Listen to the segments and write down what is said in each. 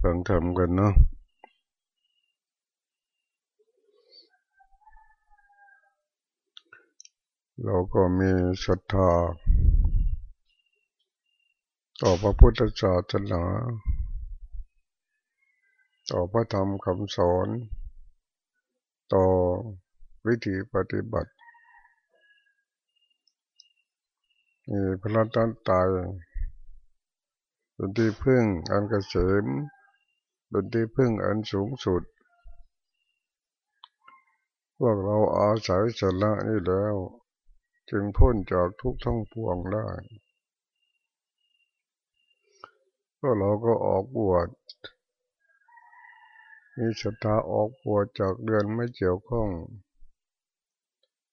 ฟังธรรมกันเนาะเราก็มีศรัทธา ต่อพระพุทธศาสนา ต่อพระธรรมคำสอน ต่อวิธีปฏิบัติมีพระตันตาย เป็นที่พึ่งอันกเกษมเป็นที่พึ่งอันสูงสุด พวกเราอาศัยสละนี่แล้ว จึงพ้นจากทุกทั้งปวงได้ก็เราก็ออกบวชมีศรัทธาออกบวชจากเดือนไม่เกี่ยวข้อง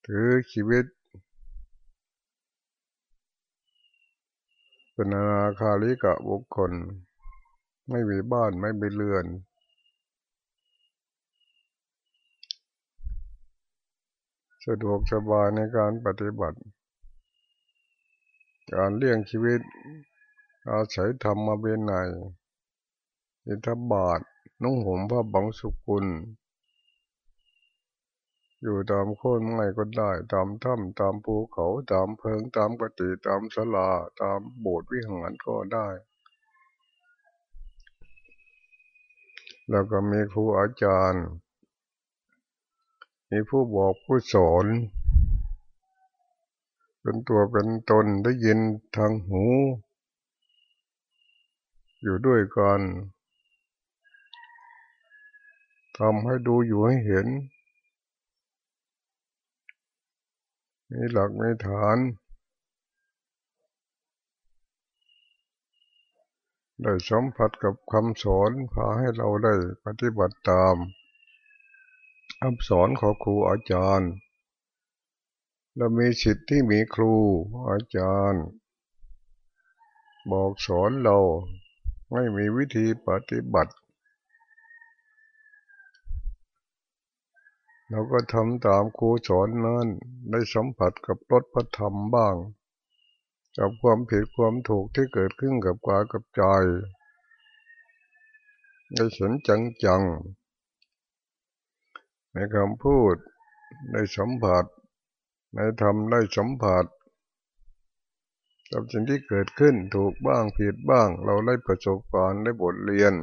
ถือชีวิต เป็นนาคาลิกะบุคคล ไม่มีบ้านไม่มีเรือน สะดวกสบายในการปฏิบัติ การเลี้ยงชีวิต อาศัยธรรมมาเป็นไนอิทธบาทนุ่งห่มผ้าบังสุกุล อยู่ตามโคนไม้ก็ได้ ตามถ้ำตามภูเขาตามเพิงตามกติตามสลาตามโบสถ์วิหารก็ได้ แล้วก็มีครูอาจารย์ มีผู้บอกผู้สอน เป็นตัวเป็นตนได้ยินทางหู อยู่ด้วยกันทำให้ดูอยู่ให้เห็น มีหลักมีฐาน ได้สัมผัสกับคำสอนพาให้เราได้ปฏิบัติตามคำสอนของครูอาจารย์ เรามีสิทธิ์ที่มีครูอาจารย์ บอกสอนเราไม่มีวิธีปฏิบัติ เราก็ทำตามครูสอนนั้น ได้สัมผัสกับรสพระธรรมบ้าง กับความผิดความถูกที่เกิดขึ้นกับกายกับใจได้สนจังจังในคำพูดได้สัมผัสในธรรมได้สัมผัสกับสิ่งที่เกิดขึ้นถูกบ้างผิดบ้าง เราได้ประสบการณ์ได้บทเรียน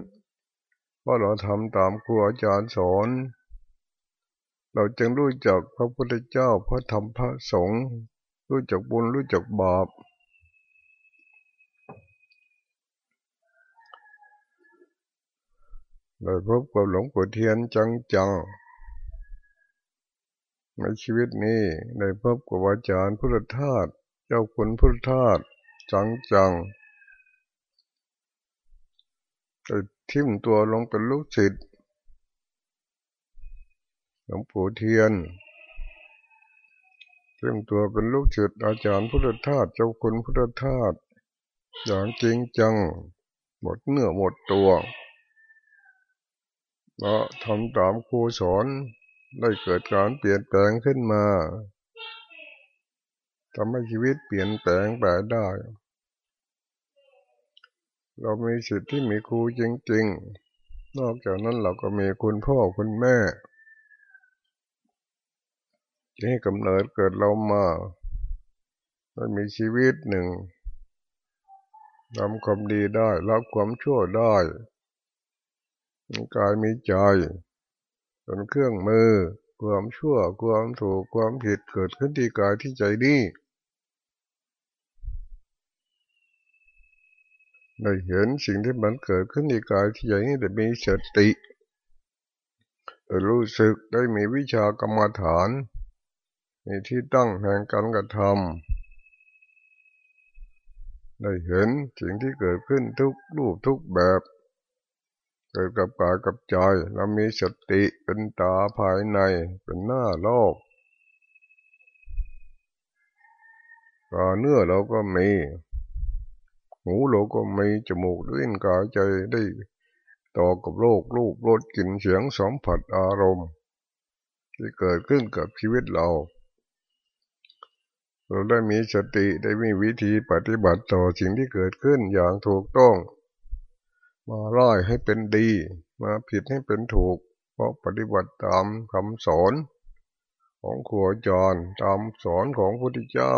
เพราะเราทำตามครูอาจารย์สอน เราจึงรู้จักพระพุทธเจ้าพระธรรมพระสงฆ์รู้จักบุญรู้จักบาปได้พบกับหลวงปู่เทียนจังจังในชีวิตนี้ได้พบกับอาจารย์พุทธทาสเจ้าคุณพุทธทาสจังจังได้ทิ่มตัวลงเป็นลูกศิษย์ หลวงปู่เทียนซึ่งตัวเป็นลูกศิษย์อาจารย์พุทธทาสเจ้าคุณพุทธทาสอย่างจริงจัง หมดเนื้อหมดตัวแล้วทำตามครูสอนได้เกิดการเปลี่ยนแปลงขึ้นมาทำให้ชีวิตเปลี่ยนแปลงไปได้ เรามีสิทธิ์ที่มีครูจริง ๆ นอกจากนั้นเราก็มีคุณพ่อคุณแม่ ให้กำเนิดเกิดเรามามันมีชีวิตหนึ่งทำความดีได้รับความชั่วได้มีกายมีใจเป็นเครื่องมือความชั่วความถูกความผิดเกิดขึ้นที่กายที่ใจนี้ได้เห็นสิ่งที่มันเกิดขึ้นในกายที่ใจนี้แต่มีสติรู้สึกได้มีวิชากรรมฐาน มีที่ตั้งแห่งการกระทำได้เห็นสิ่งที่เกิดขึ้นทุกรูปทุกแบบ เกิดกับกายกับใจเรามีสติเป็นตาภายในเป็นหน้าโลกตาเนื้อเราก็มี หูเราก็มีจมูกลิ้นกายใจได้ต่อกับโลกรูปรสกลิ่นเสียงสัมผัสอารมณ์ ที่เกิดขึ้นกับชีวิตเรา เราได้มีสติได้มีวิธีปฏิบัติต่อสิ่งที่เกิดขึ้นอย่างถูกต้อง มาร้ายให้เป็นดี มาผิดให้เป็นถูก เพราะปฏิบัติตามคำสอนของครูอาจรตามสอนของพระพุทธเจ้า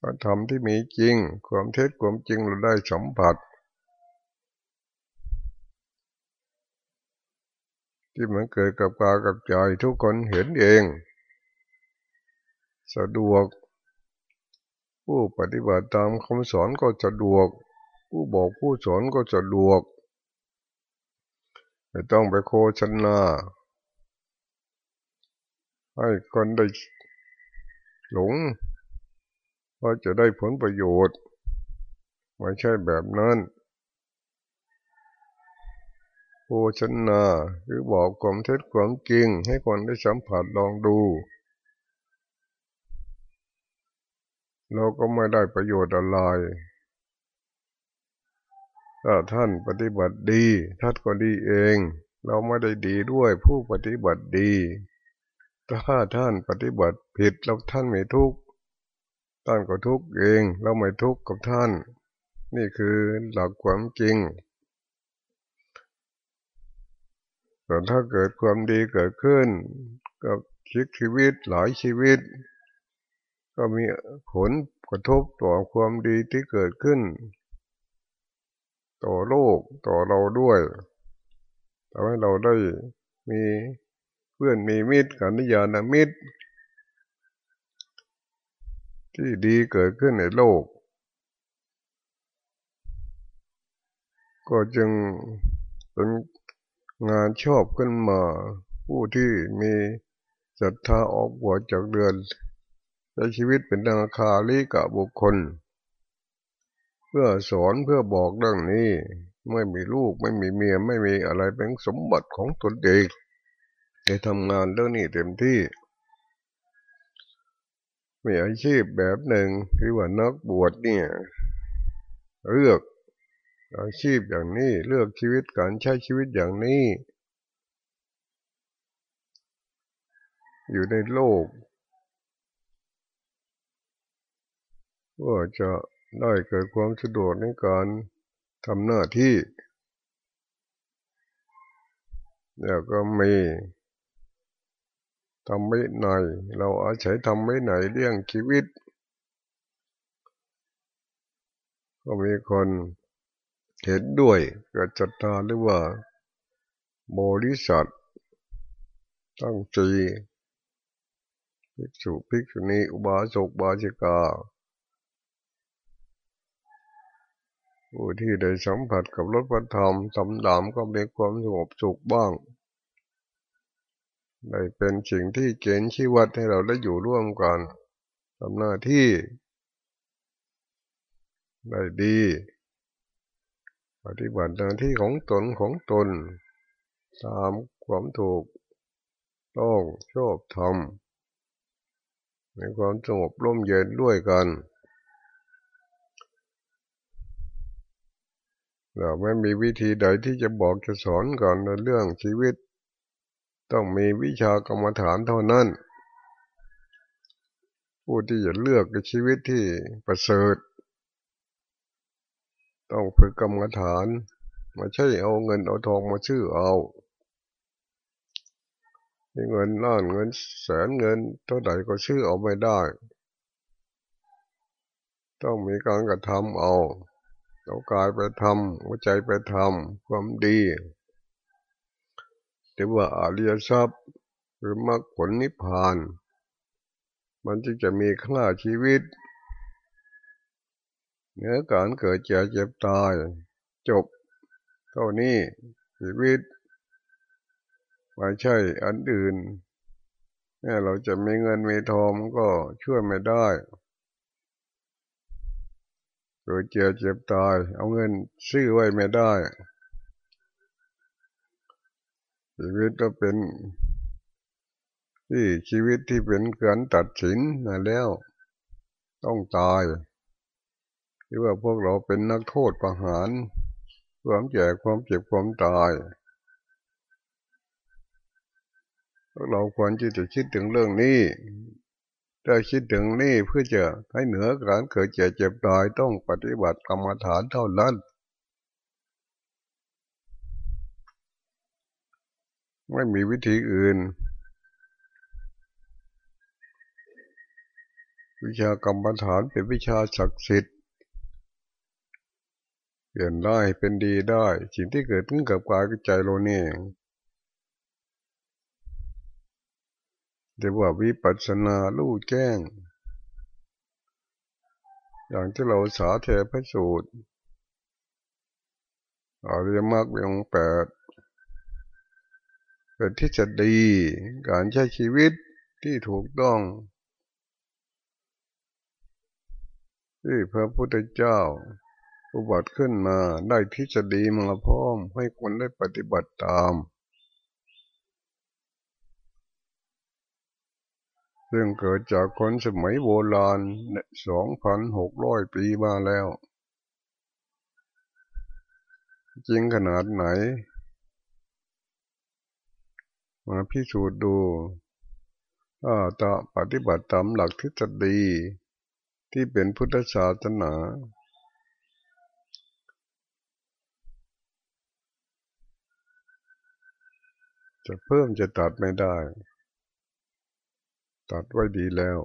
พระธรรมที่มีจริง ความเท็จความจริงเราได้สัมผัส ที่มันเกิดกับกากับใจทุกคนเห็นเอง สะดวก ผู้ปฏิบัติตามคำสอนก็สะดวก ผู้บอกผู้สอนก็สะดวก ไม่ต้องไปโคชนาให้คนได้หลงว่าจะได้ผลประโยชน์ไม่ใช่แบบนั้นโฆษณาหรือบอกความเท็จความจริงให้คนได้สัมผัสลองดู เราก็ไม่ได้ประโยชน์อะไรถ้าท่านปฏิบัติดี ท่านก็ดีเอง เราไม่ได้ดีด้วยผู้ปฏิบัติดี ถ้าท่านปฏิบัติผิดแล้วท่านไม่ทุกข์ท่านก็ทุกข์เอง เราไม่ทุกข์กับท่าน นี่คือหลักความจริงแต่ถ้าเกิดความดีเกิดขึ้น กับชีวิตหลายชีวิต ก็มีผลกระทบต่อความดีที่เกิดขึ้น ต่อโลกต่อเราด้วยทำให้เราได้มีเพื่อนมีมิตรกันนิยาณมิตร ที่ดีเกิดขึ้นในโลก ก็จึงเป็นงานชอบขึ้นมา ผู้ที่มีศรัทธาออกบวชจากเดือน ใช้ชีวิตเป็นดังคาลิกะบุคคล เพื่อสอนเพื่อบอกเรื่องนี้ ไม่มีลูกไม่มีเมียไม่มีอะไรเป็นสมบัติของตนเองได้ทำงานเรื่องนี้เต็มที่มีอาชีพแบบหนึ่งที่ว่านักบวชเนี่ย เลือกอาชีพอย่างนี้เลือกชีวิตการใช้ชีวิตอย่างนี้ อยู่ในโลก ว่าจะได้เกิดความสะดวกในการทำหน้าที่ แล้วก็มีทำไม่ไหน เราอาศัยทำไม่ไหนเรื่องชีวิต ก็มีคนเห็นด้วยกับจัตตาหรือว่าบริษัทตั้งใจภิกษุภิกษุณีอุบาสกบาจิกา ผู้ที่ได้สัมผัสกับรถพระธรรมสำดามก็มีความสงบสุขบ้าง ได้เป็นสิ่งที่เกณฑ์ชีวัดให้เราได้อยู่ร่วมกันทำหน้าที่ได้ดีปฏิบัติหน้าที่ของตนของตน ตามความถูก ต้องชอบทำในความสงบร่มเย็นด้วยกัน เราไม่มีวิธีใดที่จะบอกจะสอนกันในเรื่องชีวิต ต้องมีวิชากรรมฐานเท่านั้น ผู้ที่จะเลือกชีวิตที่ประเสริฐ ต้องฝึกกรรมฐานม่ใช่เอาเงินเอาทองมาชื่อเอาเงินล้านเงินแสนเงินเท่าไหร่ก็ชื่อเอาไม่ได้ ต้องมีการกระทำเอา เอากายไปทำหัวใจไปทำความดีแต่ว่าอริยทรัพย์หรือมรรคผลนิพพาน มันจึงจะมีค่าชีวิตเนื้อการเกิดเจ็บเจ็บตาย จบ เท่านี้ชีวิตไม่ใช่อันอื่นแม้เราจะมีเงินมีทองก็ช่วยไม่ได้ เกิดเจ็บเจ็บตาย เอาเงินซื้อไว้ไม่ได้ชีวิตก็เป็นที่ชีวิตที่เป็นการตัดสินนะแล้ว ต้องตายหรือว่าพวกเราเป็นนักโทษประหารความแก่ความเจ็บความตายเราควรที่จะคิดถึงเรื่องนี้ ถ้คิดถึงนี่เพื่อจะให้เหนือการเกิดเจ็บเจ็บตายต้องปฏิบัติกรรมฐานเท่านั้น ไม่มีวิธีอื่น วิชากรรมฐานเป็นวิชาศักดิ์สิทธิ์เปลี่ยนได้เป็นดีได้ สิ่งที่เกิดขึ้นกับกายกับใจเราเนี่ย เรียกว่าวิปัสสนาลู่แจ้ง อย่างที่เราสาเทพระสูตรอริยมรรคมีองแปดเป็นที่จะดีการใช้ชีวิตที่ถูกต้อง ที่พระพุทธเจ้า อุบัติขึ้นมาได้ที่จะดีมาพร้อมให้คนได้ปฏิบัติตาม ซึ่งเกิดจากคนสมัยโบราณสองพันหกร้อยปีมาแล้ว จริงขนาดไหน มาพิสูจน์ดูถ้าจะปฏิบัติตามหลักทฤษฎีที่เป็นพุทธศาสนาจะเพิ่มจะตัดไม่ได้ ตัดไว้ดีแล้ว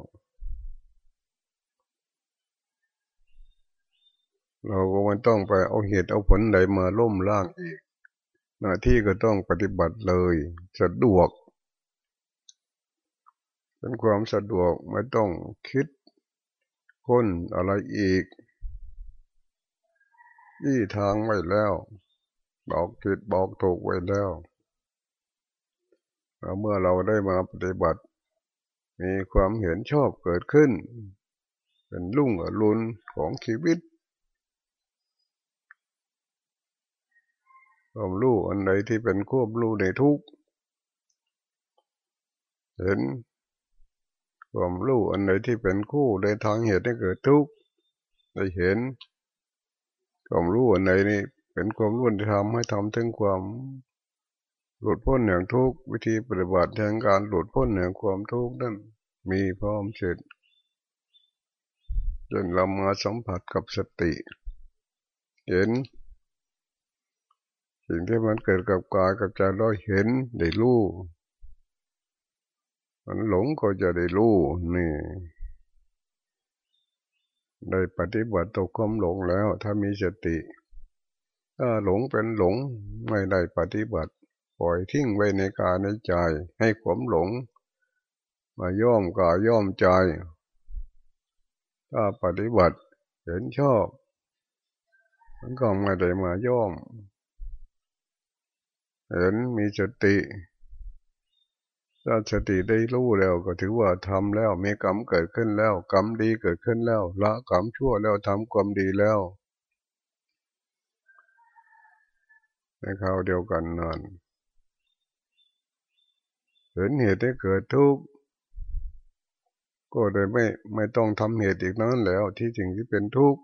เราก็ไม่ต้องไปเอาเหตุเอาผลใดมาล่มล่างอีก หน้าที่ก็ต้องปฏิบัติเลยสะดวก เป็นความสะดวกไม่ต้องคิดค้นอะไรอีกยี่ทางไว้แล้ว บอกผิดบอกถูกไว้แล้ว เมื่อเราได้มาปฏิบัติ มีความเห็นชอบเกิดขึ้น เป็นลุ่งอรุณของชีวิตความรู้อันใดที่เป็นควบรู้ในทุกเห็นความรู้อันใดที่เป็นคู่ในทางเหตุให้เกิดทุกข์ได้เห็นความรู้อันใดนี่เป็นความรู้ที่ทำให้ทำถึงความ หลุดพ้นแห่งทุกวิธีปฏิบัติแห่งการหลุดพ้นแห่งความทุกข์นั้นมีพร้อมเสร็จจนเรามาสัมผัสกับสติ เห็น สิ่งที่มันเกิดกับกายกับใจเราเห็นได้รู้มันหลงก็จะได้รู้นี่ได้ปฏิบัติตกความหลงแล้ว ถ้ามีสติ ถ้าหลงเป็นหลงไม่ได้ปฏิบัติ ล่อยทิ้งไว้ในกายในใจ ให้ความหลง มาย่อมกายย่อมใจ ถ้าปฏิบัติเห็นชอบ มันก็ไม่ได้มาย่อม เห็นมีสติถ้าสติได้รู้แล้วก็ถือว่าทำแล้วมีกรรมเกิดขึ้นแล้ว กรรมดีเกิดขึ้นแล้ว ละกรรมชั่วแล้วทำความดีแล้วในคราวเดียวกันนั่น เห็นเหตุที่เกิดทุกข์ก็เลยไม่ไม่ต้องทำเหตุอีกนั้นแล้ว ที่สิ่งที่เป็นทุกข์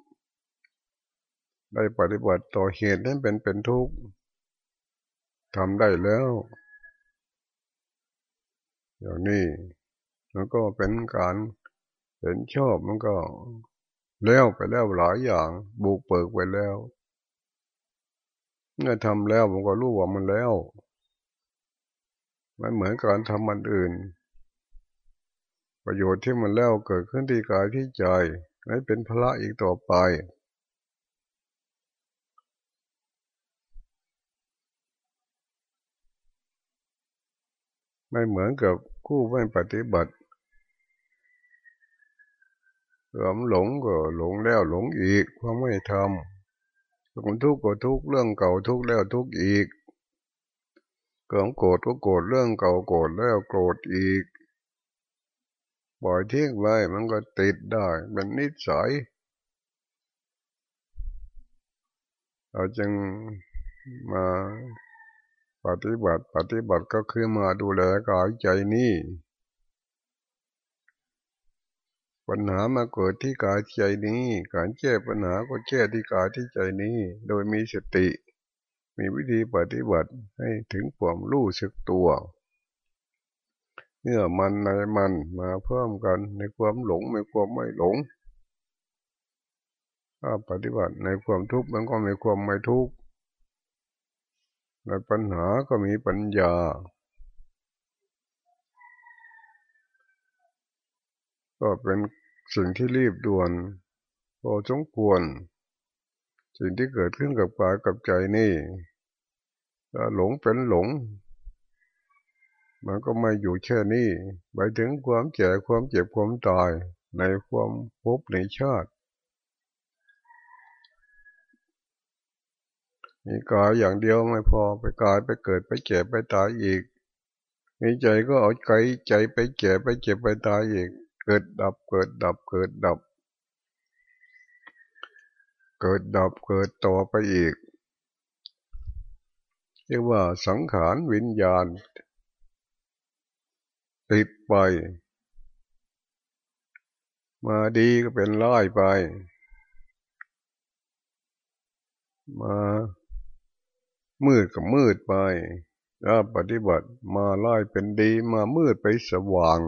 ได้ปฏิบัติต่อเหตุนั้นเป็นเป็นทุกข์ทำได้แล้วอย่างนี้มันก็เป็นการเห็นชอบมันก็แล้วไปแล้วหลายอย่างบุกเปิกไปแล้วเมื่อทำแล้วมันก็รู้ว่ามันแล้ว มันเหมือนการทำมันอื่น ประโยชน์ที่มันแล้วเกิดขึ้นที่กายที่ใจไม่เป็นพระอีกต่อไป ไม่เหมือนกับคู่ไม่ปฏิบัติหลงหลงก็หลงแล้วหลงอีกเพราะไม่ทำความทุกข์ก็ทุกข์เรื่องเก่าทุกข์แล้วทุกข์อีก เกิดโกรธก็โกรธเรื่องเก่าโกรธแล้วโกรธอีกบ่อยทิ้งไว้มันก็ติดได้เป็นนิสัยเราจึงมาปฏิบัติปฏิบัติก็คือมาดูแลกายใจนี้ปัญหามาเกิดที่กายใจนี้ การแก้ปัญหาก็แก้ที่กายที่ใจนี้ โดยมีสติ มีวิธีปฏิบัติให้ถึงความรู้สึกตัวเนื้อมันในมันมาเพิ่มกันในความหลงในความไม่หลงถ้าปฏิบัติในความทุกข์มันก็มีความไม่ทุกข์ในปัญหาก็มีปัญญาก็เป็นสิ่งที่รีบด่วนพอจงควร สิ่งที่เกิดขึ้นกับกายกับใจนี่ ถ้าหลงเป็นหลง มันก็ไม่อยู่แค่นี้ไปถึงความแก่ความเจ็บความตายในความภพในชาติมีกายอย่างเดียวไม่พอไปกายไปเกิดไปเจ็บไปตายอีก มีใจก็เอาใจใจไปเจ็บไปเจ็บไปตายอีก เกิดดับเกิดดับเกิดดับ เกิดดับเกิดต่อไปอีก เรียกว่าสังขารวิญญาณ ติดไป มาดีก็เป็นร้ายไป มามืดก็มืดไปถ้าปฏิบัติมาไล่เป็นดีมามืดไปสว่าง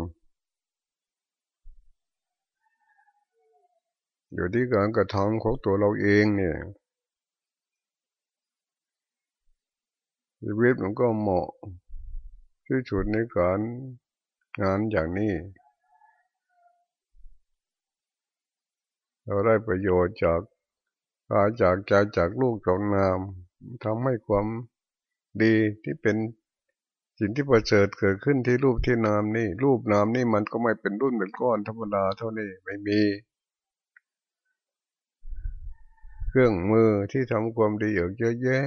อยู่ที่การกระทำของตัวเราเองเนี่ย ชีวิตมันก็เหมาะที่สุดในการงานอย่างนี้ เราได้ประโยชน์จากอาจากใจจากลูกจากนามทำให้ความดีที่เป็นสิ่งที่ประเสริฐเกิดขึ้นที่รูปที่นามนี่ รูปนามนี่มันก็ไม่เป็นรุ่นเป็นก้อนธรรมดาเท่านี้ไม่มี เครื่องมือที่ทำความดีเยอะแยะ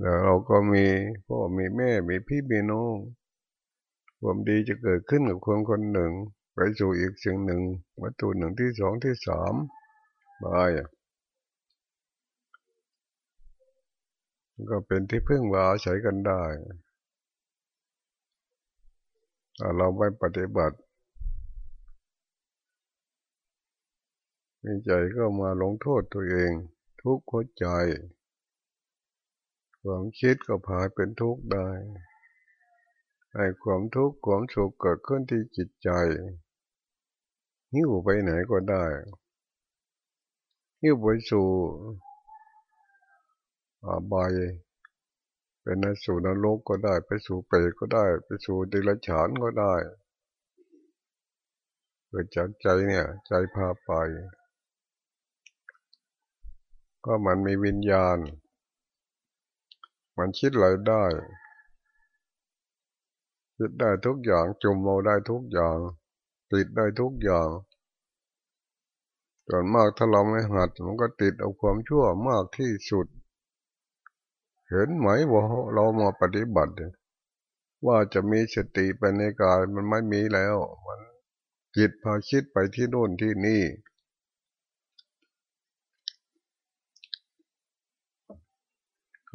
แล้วเราก็มีพ่อมีแม่มีพี่มีน้องความดีจะเกิดขึ้นกับคนคนหนึ่ง ไปสู่อีกสิ่งหนึ่ง วัตถุหนึ่งที่สองที่สามไปก็เป็นที่พึ่งว่าอาศัยกันได้ถ้าเราไม่ปฏิบัติมีใจก็มาลงโทษตัวเอง ทุกข์หัวใจ ความคิดก็พาเป็นทุกข์ได้ให้ความทุกข์ความสุขเกิดขึ้นที่จิตใจหิ้วไปไหนก็ได้หิ้วไปสู่อบายเป็นในสู่นรกก็ได้ ไปสู่เปรตก็ได้ ไปสู่ดิลฉานก็ได้เกิดจากใจเนี่ย ใจพาไป ก็มันมีวิญญาณ มันคิดอะไรได้คิดได้ทุกอย่างจุมเอาได้ทุกอย่าง ติดได้ทุกอย่างส่วนมากถ้าเราไม่หัด มันก็ติดเอาความชั่วมากที่สุด เห็นไหมว่าเรามาปฏิบัติ ว่าจะมีสติไปในกายมันไม่มีแล้ว มันจิตพาคิดไปที่โน่นที่นี่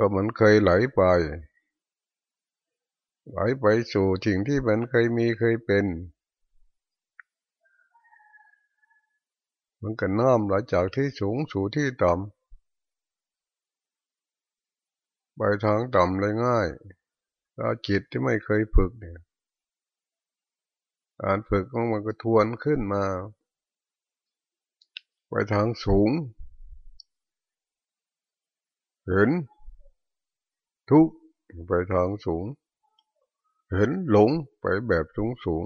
ก็เหมันเคยไหลไป ไหลไปสู่สิ่งที่มันเคยมีเคยเป็นมันก็น้ำไหลจากที่สูงสู่ที่ต่ำไปทางต่ำเลยง่ายถ้าจิตที่ไม่เคยฝึกเนี่ยการฝึกของมันก็ทวนขึ้นมา ไปทางสูง เห็น ทุกไปทางสูง เห็นหลงไปแบบสูงสูง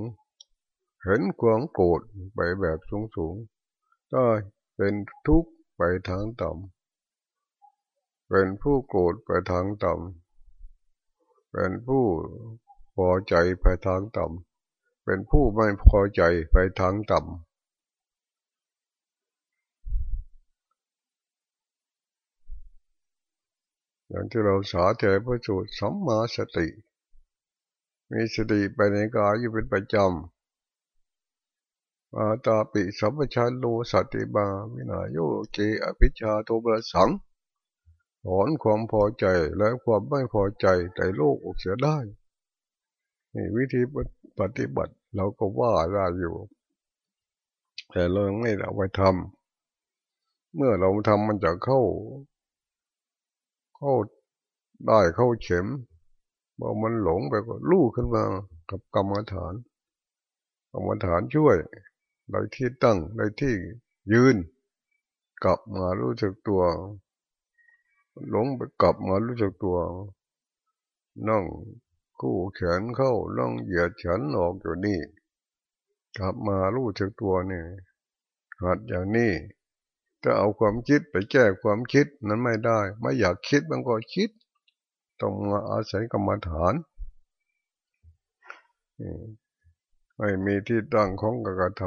เห็นความโกรธไปแบบสูงสูงก็เป็นทุกข์ไปทางต่ำเป็นผู้โกรธไปทางต่ำเป็นผู้พอใจไปทางต่ำเป็นผู้ไม่พอใจไปทางต่ำ อย่างที่เราสาธยพระสูตรสัมมาสติ มีสติไปในกายอยู่เป็นประจำมาตาปิสัมปชันโลสติบาวินาโยเกอภิชาโตบระสังถอนความพอใจและความไม่พอใจในโลกออกเสียได้นี่วิธีปฏิบัติเราก็ว่าได้อยู่ แต่เราไม่เอาไปทำเมื่อเราทำมันจะเข้า เข้าได้เข้าเข็มพอมันหลงไปก็ลู่ขึ้นมากับกรรมฐานกรรมฐานช่วยในที่ตั้งในที่ยืน กลับมารู้สึกตัว หลงไปกลับมารู้จักตัวนั่งกู้แขนเข้าลองเหยียดแขนออกอยู่นี่ กลับมารู้จักตัวนี่หัดอย่างนี้ จะเอาความคิดไปแก้ความคิดนั้นไม่ได้ ไม่อยากคิดมันก็คิด ต้องมาอาศัยกรรมฐานไม่มีที่ตั้งของกระท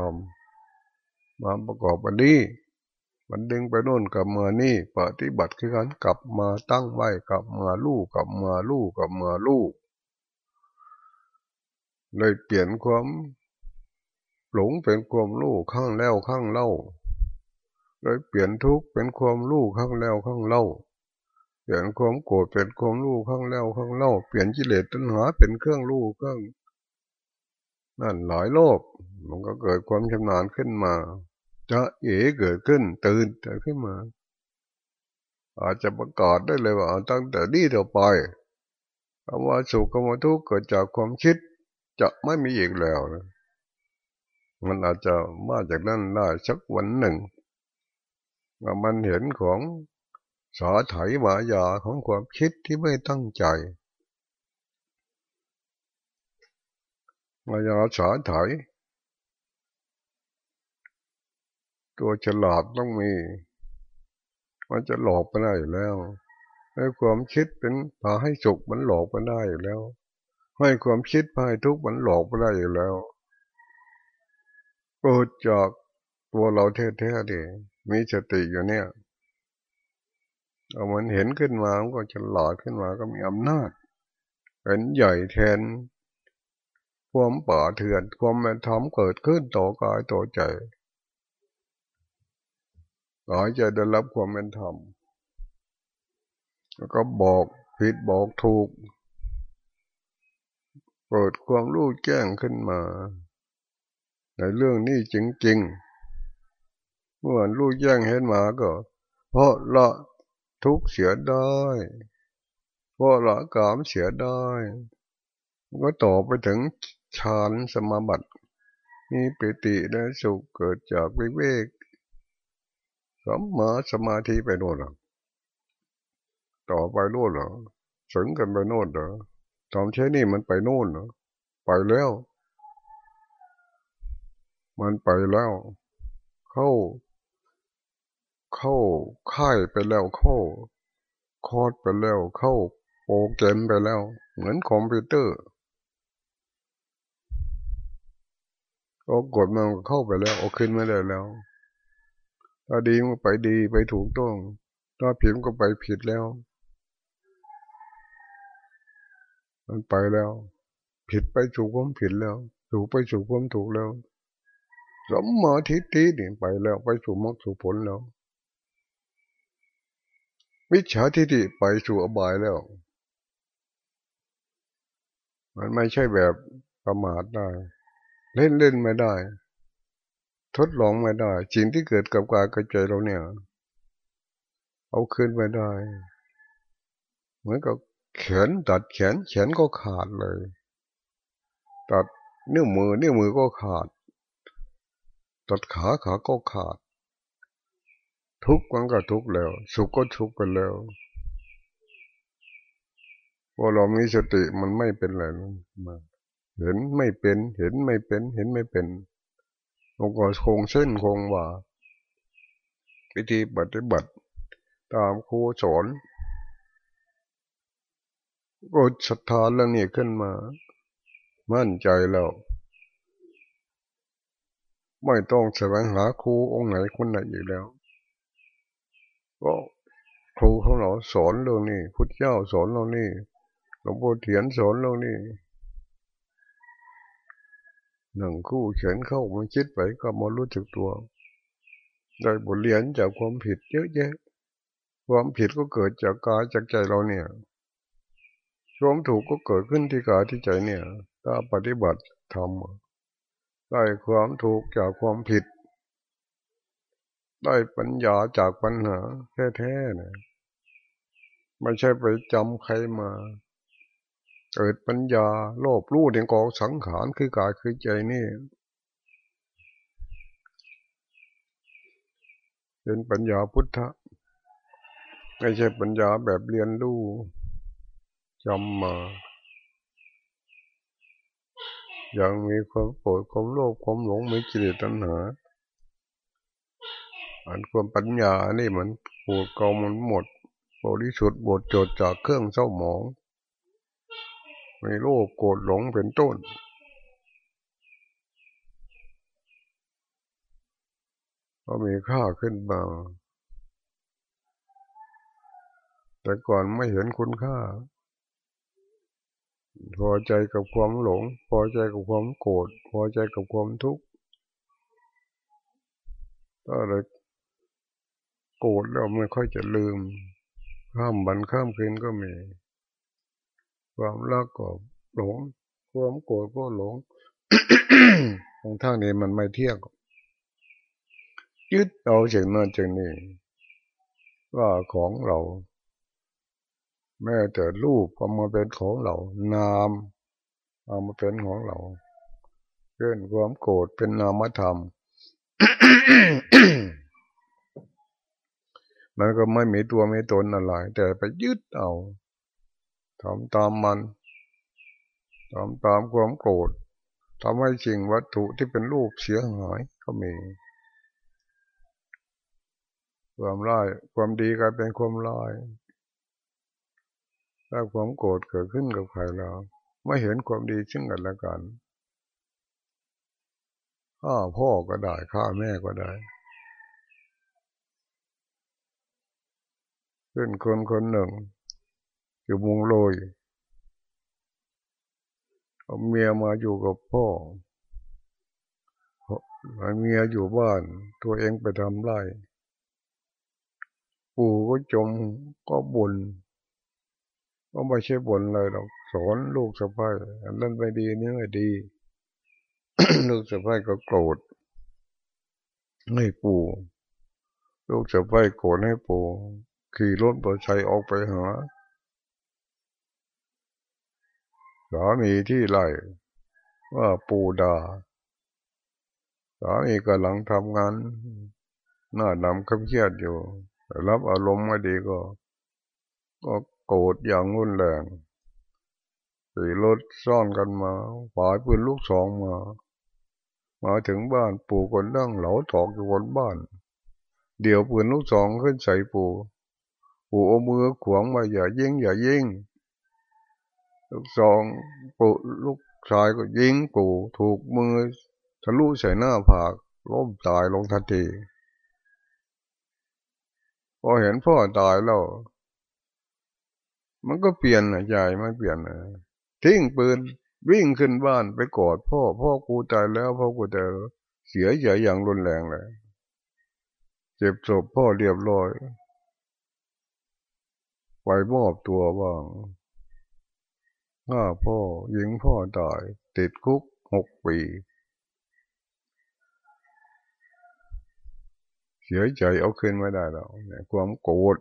ำมาประกอบอันนี้มันดึงไปโน่นกลับมานี่ปฏิบัติคือการกลับมาตั้งไว้กลับมาลู่กลับมาลู่กลับมาลู่เลยเปลี่ยนความหลงเป็นความลู่ข้างแล้วข้างเล่า เลยเปลี่ยนทุกข์เป็นความลู่ข้างแล้วข้างเล่า เปลี่ยนความโกรธเป็นความลู่ข้างแล้วข้างเล่า เปลี่ยนกิเลสตัณหาเป็นเครื่องลู่เครื่องนั่นหลายโลกมันก็เกิดความชำนาญขึ้นมา จะเอ๋เกิดขึ้น ตื่นเกิดขึ้นมา อาจจะประกาศได้เลยว่าตั้งแต่นี้ต่อไปคำว่าสุขคำว่าทุกข์เกิดจากความคิดจะไม่มีอีกแล้วนะมันอาจจะมาจากนั้นได้สักวันหนึ่ง ว่ามันเห็นของสาไถมายาของความคิดที่ไม่ตั้งใจมายาสาไถตัวฉลาดต้องมี มันจะหลอกไปได้แล้ว ให้ความคิดเป็นพาให้สุขมันหลอกไปได้แล้ว ให้ความคิดพาให้ทุกข์มันหลอกไปได้แล้วเกิดจากตัวเราแท้ๆดิ มีสติอยู่เนี่ยเอามันเห็นขึ้นมามันก็ฉลาดขึ้นมาก็มีอำนาจเป็นใหญ่แทนความป่าเถื่อนความแม่ทำเกิดขึ้นต่อกายต่อใจขอจะได้รับความเป็นธรรมแล้วก็บอกผิดบอกถูกเปิดความรู้แจ้งขึ้นมา ในเรื่องนี้จริงๆ เมื่อรู้แจ้งเห็นมาก็ เพราะละทุกเสียได้ เพราะละกามเสียได้ก็ต่อไปถึงฌานสมาบัติ มีปิติและสุขเกิดจากวิเวกสัมมาสมาธิไปโน่นหรอต่อไปโน่นหรอสึงกันไปโน่นหรอทำเช่นี้มันไปโน่นหรอไปแล้ว มันไปแล้ว เข้า เข้าค่ายไปแล้วเข้าคอดไปแล้วเข้าโปรแกรมไปแล้ว เหมือนคอมพิวเตอร์ก็กดมันเข้าไปแล้วเอาขึ้นไม่ได้แล้ว ถ้าดีมันไปดีไปถูกต้อง ถ้าผิดก็ไปผิดแล้ว มันไปแล้ว ผิดไปสู่ความผิดแล้ว ถูกไปสู่ความถูกแล้วสมมาทิฏฐินี่ไปแล้ว ไปสู่มรรคสู่ผลแล้ว วิชาทิฏฐิไปสู่อบายแล้ว มันไม่ใช่แบบประมาทได้ เล่นเล่นไม่ได้ ทดลองไม่ได้สิ่งที่เกิดกับกายกับใจเราเนี่ย เอาคืนไม่ได้ เหมือนกับแขนตัดแขนแขนก็ขาดเลย ตัดนิ้วมือนิ้วมือก็ขาด ตัดขาขาก็ขาด ทุกข์มันก็ทุกข์แล้ว สุขก็ทุกข์ไปแล้วพอเรามีสติมันไม่เป็นอะไรมาเห็นไม่เป็น เห็นไม่เป็น เห็นไม่เป็นมันก็คงเส้นคงว่าวิธีปฏิบัติตามครูสอนก็ศรัทธาเรื่องนี้ขึ้นมา มั่นใจแล้วไม่ต้องแสวงหาครูองค์ไหนคนไหนอีกแล้ว ก็ครูของเราสอนเรื่องนี้พุทธเจ้าสอนเรื่องนี้หลวงพ่อเถียนสอนเรื่องนี้หนึ่งคู่เขียนเข้ามันคิดไปก็มารู้จักตัวได้บทเรียนจากความผิดเยอะแยะ ความผิดก็เกิดจากกายจากใจเราเนี่ยความถูกก็เกิดขึ้นที่กายที่ใจเนี่ย ถ้าปฏิบัติทำได้ความถูกจากความผิด ได้ปัญญาจากปัญหาแท้ๆเนี่ยไม่ใช่ไปจำใครมาเกิดปัญญาโลภรู้ในกองสังขารคือกายคือใจนี่ เป็นปัญญาพุทธะไม่ใช่ปัญญาแบบเรียนรู้จำมายังมีความโกรธความโลภความหลงไมีกิเลสตัณหา อันความปัญญานี่มันปวดเกามันหมดบริสุทธิ์บทจดจากเครื่องเศร้าหมองมีโลภโกรธหลงเป็นต้น ก็มีค่าขึ้นมา แต่ก่อนไม่เห็นคุณค่า พอใจกับความหลง พอใจกับความโกรธ พอใจกับความทุกข์ ก็เลย โกรธแล้วไม่ค่อยจะลืม ข้ามบันข้ามคืนก็มี ความรักก็หลง ความโกรธก็หลงทางทางนี้มันไม่เที่ยงยึดเอาจากนั้นจากนี้ว่าของเรา แม้แต่รูปก็มาเป็นของเรา นามเอามาเป็นของเราเรื่องความโกรธเป็นนามธรรม มันก็ไม่มีตัวไม่ตนอะไร แต่ไปยึดเอาทำตามมันทำตามความโกรธทำให้สิ่งวัตถุที่เป็นรูปเสียหายก็มี ความร้ายความดีกลายเป็นความร้ายถ้าความโกรธเกิดขึ้นกับใครแล้วไม่เห็นความดีซึ่งกันและกันข้าพ่อก็ได้ข้าแม่ก็ได้ เป็นคนคนหนึ่ง อยู่มุงโรยเอาเมียมาอยู่กับพ่อเมียอยู่บ้าน ตัวเองไปทำไร่ปู่ก็จมก็บน่นก็ไม่ใช่บ่นเลยหรอกสอนลูกสะพ้ายอันนั้นไปดีนี่ไม่ดี ลูกสะพ้ายก็โกรธให้ปู่ ลูกสะพ้ายโกรธให้ปู่ ขี่รถปอชัยออกไปหาสามีที่ไล่ว่าปูดาสามีกำลังทำงานหน้าดำคำเครียดอยู่รับอารมณ์ไม่ดีก็ ก็โกรธอย่างรุนแรงสี่รถซ่อนกันมาฝ่ายปืนลูกสองมา มาถึงบ้านปู่คนนั่งเหลาถอกอยู่บนบ้าน เดี๋ยวปืนลูกสองขึ้นใส่ปู่ ปูเอามือขวงมาอย่ายิงอย่ายิงลูกสองปูลูกชายก็ยิงปู่ถูกมือทะลุใส่หน้าผากล้มตายลงทันทีพอเห็นพ่อตายแล้ว มันก็เปลี่ยนใหญ่ไม่เปลี่ยนทิ้งปืนวิ่งขึ้นบ้านไปกอดพ่อ พ่อกูตายแล้ว พ่อกูตายเสียใหญ่อย่างรุนแรงเลย เจ็บศพพ่อเรียบร้อย ไปมอบตัวบ้างฆ่าพ่อยิงพ่อตาย ติดคุกหกปี เสียใจเอาคืนไม่ได้แล้วความโกรธ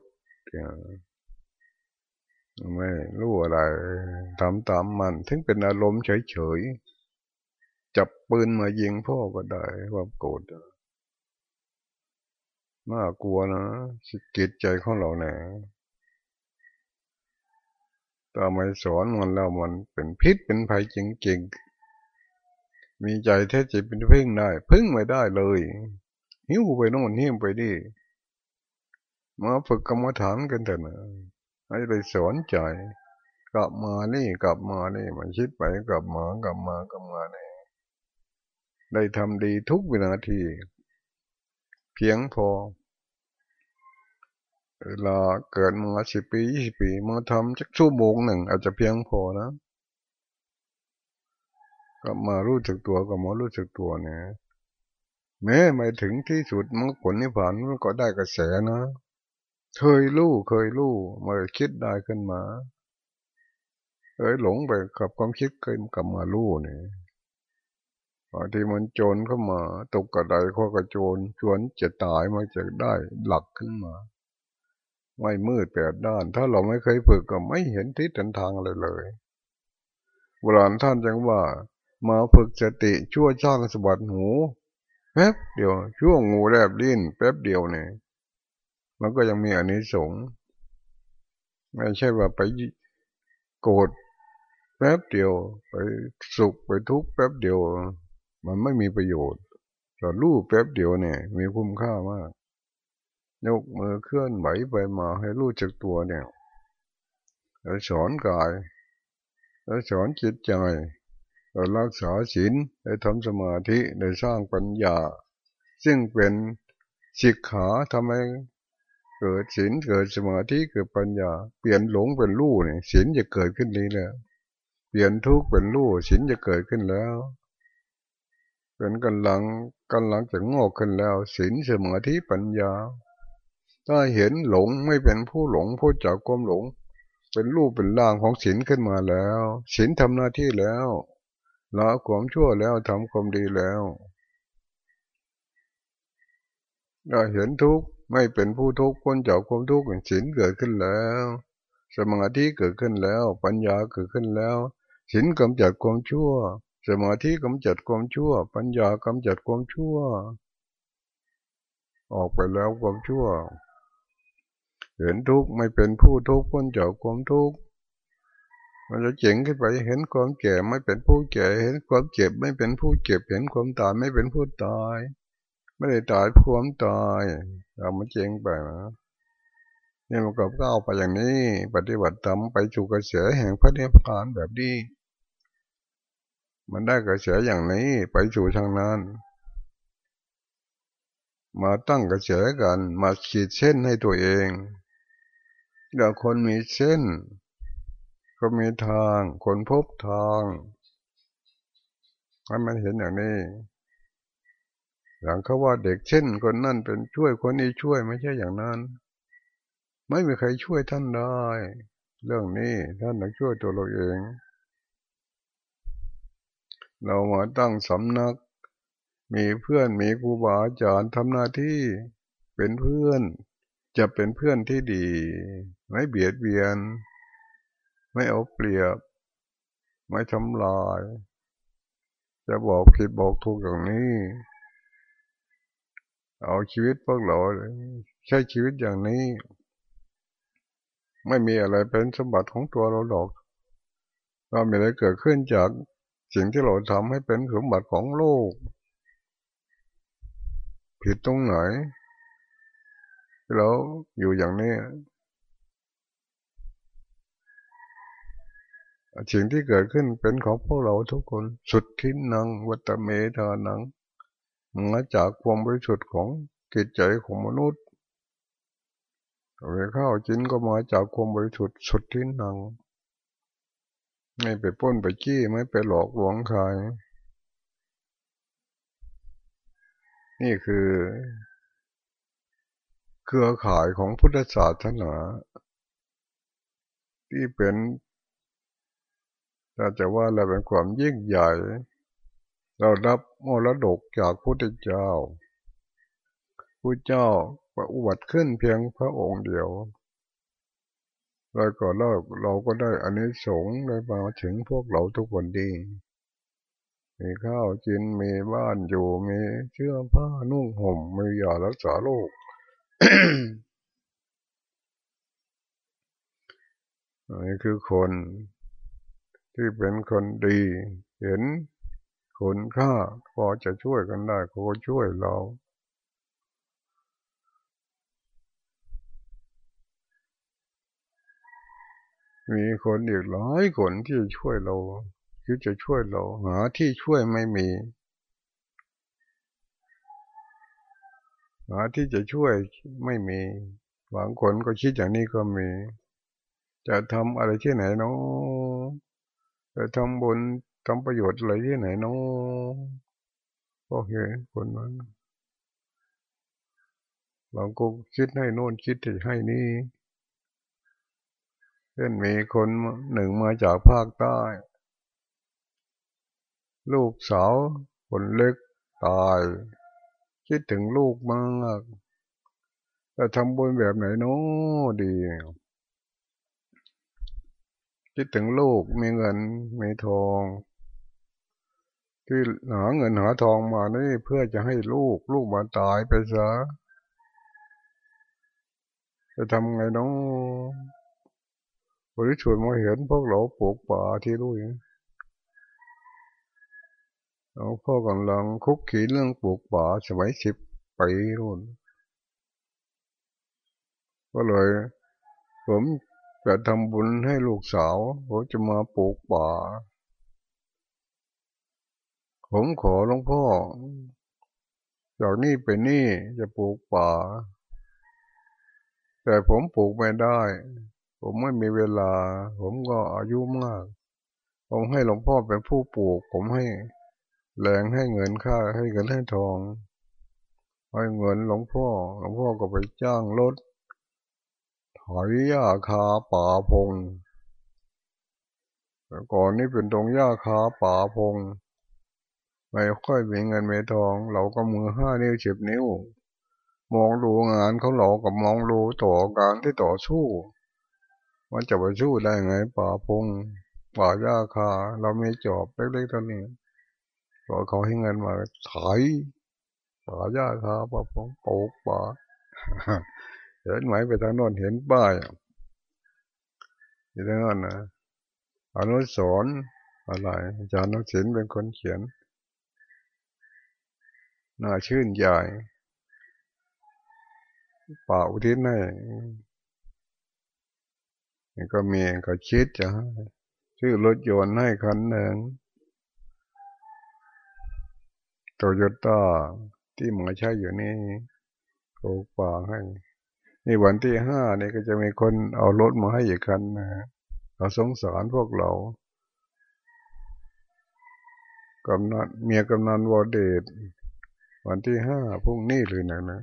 ไม่รู้อะไรทำตามมัน ถึงเป็นอารมณ์เฉยๆ จับปืนมายิงพ่อก็ได้ความโกรธน่ากลัวนะจิตใจของเราเนี่ย ถ้าไม่สอนมันแล้วมันเป็นพิษเป็นภัยจริงๆ มีใจแท้จริงเป็นพึ่งได้ พึ่งไม่ได้เลย หิ้วไปโน่นหิ้วไปดีมาฝึกกรรมฐานกันเถอะนะให้ไปสอนใจ กลับมานี่กลับมานี่มันคิดไปกลับมากลับมากลับมานี่ได้ทำดีทุกวินาที เพียงพอ เวลาเกิดมาสิบปียี่สิบปีมาทำจักชั่วโมงหนึ่งอาจจะเพียงพอนะก็มารู้จักตัวก็มารู้จักตัวเนี่ยแม้ไม่ถึงที่สุดมรรคผลนิพพานมันก็ได้กระแสนะเคยรู้เคยรู้มาคิดได้ขึ้นมาเอ้ยหลงไปกับความคิดเคยกลับมารู้เนี่ยบางทีมันโจรเข้ามา ตกกระไดข้อกระโจนชวนจะตายมาจะได้หลักขึ้นมา ไม่มืดแปดด้าน ถ้าเราไม่เคยฝึกก็ไม่เห็นทิศทางอะไรเลยโบราณท่านจังว่า มาฝึกสติชั่วช่างสบัดหูแป๊บเดียวช่วงงูแลบลิ้นแป๊บเดียวเนี่ยมันก็ยังมีอันนี้สงไม่ใช่ว่าไปโกรธแป๊บเดียว ไปสุขไปทุกข์แป๊บเดียว มันไม่มีประโยชน์แต่รู้แป๊บเดียวเนี่ย มีคุ้มค่ามาก ยกมือเคลื่อนไหวไปมาให้รู้จักตัวเนี่ยเราสอนกายเราสอนจิตใจเรารักษาศีลได้ทำสมาธิได้สร้างปัญญา ซึ่งเป็นสิกขาทำให้เกิดศีลเกิดสมาธิเกิดปัญญา เปลี่ยนหลงเป็นรู้เนี่ยศีลจะเกิดขึ้นนี้แล้วเปลี่ยนทุกข์เป็นรู้ศีลจะเกิดขึ้นแล้ว เป็นกำลังกำลังจะงอกขึ้นแล้วศีลสมาธิปัญญา ถ้าเห็นหลงไม่เป็นผู้หลงผู้จากความหลง เป็นรูปเป็นร่างของศีลขึ้นมาแล้วศีลทำหน้าที่แล้วละความชั่วแล้วทำความดีแล้วถ้าเห็นทุกข์ไม่เป็นผู้ทุกข์พ้นจากความทุกข์ศีลเกิดขึ้นแล้ว สมาธิเกิดขึ้นแล้ว ปัญญาเกิดขึ้นแล้วศีลกำจัดความชั่ว สมาธิกำจัดความชั่ว ปัญญากำจัดความชั่ว ออกไปแล้วความชั่ว เห็นทุกข์ไม่เป็นผู้ทุกข์พ้นจากความทุกข์มันจะเจ๋งขึ้นไปเห็นความแก่ไม่เป็นผู้แก่ เห็นความเจ็บไม่เป็นผู้เจ็บ เห็นความตายไม่เป็นผู้ตาย ไม่ได้ตายความตายเรามันเจ๋งไปนะนี่มันก็ก้าวไปอย่างนี้ ปฏิบัติธรรมไปสู่กระแสแห่งพระนิพพานแบบนี้มันได้กระแสอย่างนี้ไปสู่ทางนั้น มาตั้งกระแสกัน มาขีดเส้นให้ตัวเอง เดี๋ยวคนมีเส้นก็มีทาง คนพบทางให้มันเห็นอย่างนี้อย่างเขาว่าเด็กเช่นคนนั่นเป็นช่วยคนนี้ช่วยไม่ใช่อย่างนั้น ไม่มีใครช่วยท่านได้ เรื่องนี้ท่านต้องช่วยตัวเราเอง เรามาตั้งสำนัก มีเพื่อนมีครูบาอาจารย์ทำหน้าที่เป็นเพื่อน จะเป็นเพื่อนที่ดี ไม่เบียดเบียน ไม่เอาเปรียบ ไม่ทำลาย จะบอกผิดบอกถูกอย่างนี้ เอาชีวิตพวกเราใช้ชีวิตอย่างนี้ ไม่มีอะไรเป็นสมบัติของตัวเราหรอกเราไม่ได้เกิดขึ้นจากสิ่งที่เราทำให้เป็นสมบัติของโลก ผิดตรงไหน เราอยู่อย่างนี้สิ่งที่เกิดขึ้นเป็นของพวกเราทุกคน สุดที่นัง วัตเมธานังมาจากความบริสุทธิ์ของจิตใจของมนุษย์เวข้าวจินก็มาจากความบริสุทธิ์สุดที่นัง ไม่ไปป้นไปจี้ไม่ไปหลอกลวงใครนี่คือ เครือข่ายของพุทธศาสนา ที่เป็นถ้าจะว่าเราเป็นความยิ่งใหญ่ เรารับมรดกจากพระพุทธเจ้าพระเจ้าประอุบัติขึ้นเพียงพระองค์เดียวแล้วก็เราเราก็ได้อันนี้สงได้มาถึงพวกเราทุกวันดี มีข้าวกินมีบ้านอยู่มีเสื้อผ้านุ่งห่มมียารักษาโรค นี่คือคนที่เป็นคนดี เห็นคุณค่าพอจะช่วยกันได้ก็ช่วยเรามีคนอีกหลายคนที่ช่วยเราคิดจะช่วยเรา หาที่ช่วยไม่มี หาที่จะช่วยไม่มีบางคนก็คิดอย่างนี้ก็มี จะทำอะไรที่ไหนเนาะจะทำบุญทำประโยชน์อะไรที่ไหนน้องก็เห็นคนนั้นบางคนคิดให้โน่นคิดให้นี่เช่นมีคนหนึ่งมาจากภาคใต้ ลูกสาวคนเล็กตาย คิดถึงลูกมากจะทำบุญแบบไหนน้อดี คิดถึงลูกมีเงินมีทอง ที่หาเงินหาทองมานี่เพื่อจะให้ลูกลูกมาตายไปซะจะทำไงน้องบริสุทธิ์มาเห็นพวกเราปลูกป่าที่รู้อย่าง หลวงพ่อกำลังคุกขีเรื่องปลูกป่าสมัยสิบปีรุ่นก็เลย ผมจะทำบุญให้ลูกสาวผมจะมาปลูกป่า ผมขอหลวงพ่อจากนี้ไปนี่จะปลูกป่า แต่ผมปลูกไม่ได้ ผมไม่มีเวลา ผมก็อายุมาก ผมให้หลวงพ่อเป็นผู้ปลูก ผมให้ แรงให้เงินค่าให้เงินให้ทองให้เงินหลวงพ่อหลวงพ่อก็ไปจ้างรถถอยหญ้าคาป่าพงแต่ก่อนนี้เป็นตรงหญ้าคาป่าพงไม่ค่อยมีเงินไม่ทอง เราก็มือห้านิ้วสิบนิ้ว มองดูงานเขาเรากับมองดูต่อการที่ต่อสู้มันจะไปสู้ได้ไงป่าพงป่าหญ้าคา เราไม่จอบเล็กๆเท่านี้ พอเขาให้เงินมาถอยป่าหญ้าคาป่าพงปลูกป่าเห็นไหมไปทางโน้นเห็นป้ายอยู่ทางโน้นนะอนุสรอะไรอาจารย์นักศิลป์เป็นคนเขียนน่าชื่นใหญ่ป่าอุทิศให้ก็มีก็คิดจะชื่อรถยนต์ให้คันหนึ่ง โตโยต้าที่หมาใช้อยู่นี่โกป่าให้นี่วันที่ห้านี่ก็จะมีคนเอารถมาให้อีกคันนะเราสงสารพวกเรากำนันเมียกำนันวอเดตวันที่ห้าพรุ่งนี้เลยนะนะ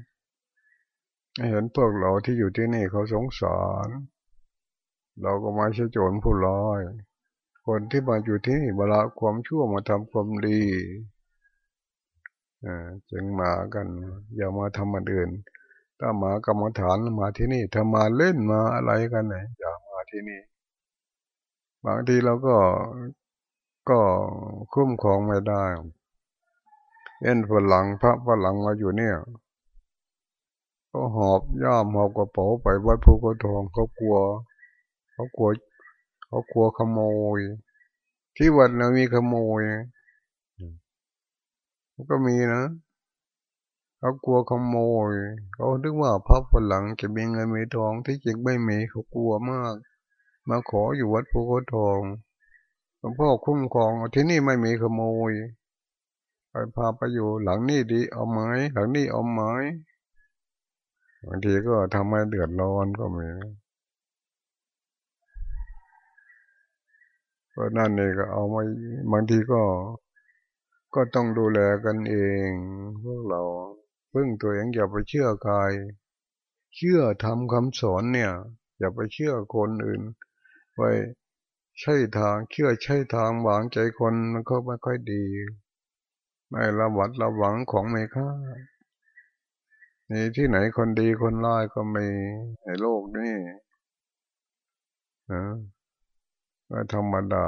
เห็นพวกเราที่อยู่ที่นี่เขาสงสาร เราก็มาใช้โจรผู้ร้ายคนที่มาอยู่ที่นี่เวลาความชั่วมาทำความดี จึงมากัน อย่ามาทำมันอื่น ถ้ามากรรมฐานมาที่นี่ถ้ามาเล่นมาอะไรกันเนี่ยอย่ามาที่นี่ บางทีเราก็ก็คุ้มครองไม่ได้เอ็นฝรั่งพระฝรั่งมาอยู่เนี่ย ก็หอบย่ามหอบกระเป๋าไปวัดภูกระทองเขากลัวเขากลัวเขากลัวขโมย ที่วัดเรามีขโมย ก็มีนะเขากลัวขโมยเขาคิดว่าพระฝรั่งจะมีเงินมีทองที่จริงไม่มีเขากลัวมาก มาขออยู่วัดภูเขาทองหลวงพ่อคุ้มครองที่นี่ไม่มีขโมยไปพาไปอยู่หลังนี้ดีเอาไม้หลังนี้เอาไม้บางทีก็ทำให้เดือดร้อนก็มีเพราะนั่นเองก็เอามาบางทีก็ ก็ต้องดูแลกันเอง พวกเราพึ่งตัวเองอย่าไปเชื่อใคร เชื่อทำคำสอนเนี่ย อย่าไปเชื่อคนอื่นไว้ใช่ทางเชื่อใช่ทางหวังใจคนมันก็ไม่ค่อยดี ไม่ระวัดระวังของไม่ค่านี่ที่ไหนคนดีคนร้ายก็มีในโลกนี้นะก็ธรรมดา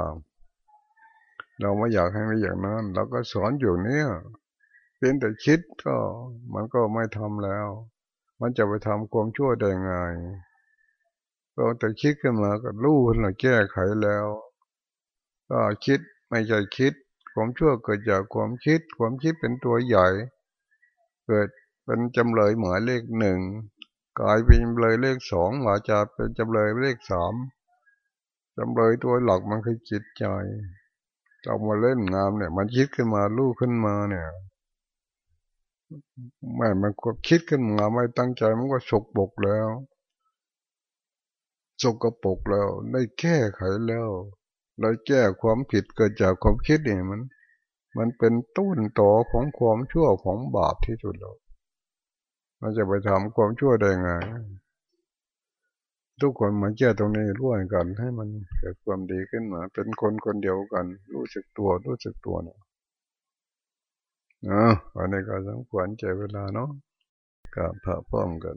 เราไม่อยากให้ไม่อย่างนั้นเราก็สอนอยู่เนี่ยเพียงแต่คิดก็มันก็ไม่ทำแล้ว มันจะไปทำความชั่วได้ไงก็แต่คิดขึ้นมาก็รู้ขึ้นมาแก้ไขแล้ว ก็คิดไม่ใช่คิด ความชั่วเกิดจากความคิด ความคิดเป็นตัวใหญ่ เกิดเป็นจำเลยหมายเลขหนึ่งกลายเป็นจำเลยเลขสองวาจาเป็นจำเลยเลขสามจำเลยตัวหลักมันคือจิตใจ เรามาเล่นงามเนี่ย มันคิดขึ้นมาลูกขึ้นมาเนี่ยไม่มันก็คิดขึ้นมาไม่ตั้งใจมันก็สกปกแล้วสกปรกแล้ว ได้แก้ไขแล้วเราแก้ความผิดเกิดจากความคิดเนี่ยมัน มันเป็นต้นต่อของความชั่วของบาปที่สุดแล้วมันจะไปทำความชั่วได้ไง ทุกคนมาแก้ตรงนี้ร่วมกัน ให้มันเกิดความดีขึ้นมา เป็นคนคนเดียวกัน รู้สึกตัวรู้สึกตัวเนาะอ่าวันนี้ก็สมควรใจเวลาเนาะกับพระพ้อมกัน